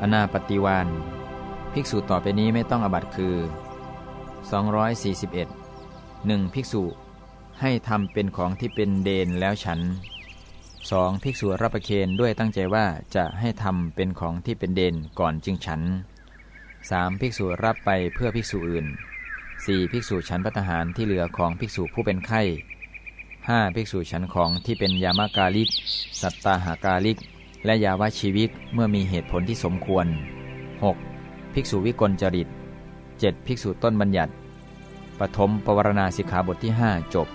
อนาปฏิวานภิกษุต่อไปนี้ไม่ต้องอบัตคือ 241 1. ภิกษุให้ทำเป็นของที่เป็นเดนแล้วฉัน 2. ภิกษุรับประเคนด้วยตั้งใจว่าจะให้ทำเป็นของที่เป็นเดนก่อนจึงฉัน 3. ภิกษุรับไปเพื่อภิกษุอื่น 4. ภิกษุฉันพัฒหารที่เหลือของภิกษุผู้เป็นไข้ 5. ภิกษุฉันของที่เป็นยามากาลิก สัตตาหากาลิก และยาวชีวิกเมื่อมีเหตุผลที่สมควร 6. ภิกษุวิกลจริต 7. ภิกษุต้นบัญญัติปฐมปวารณาสิกขาบทที่ 5 จบ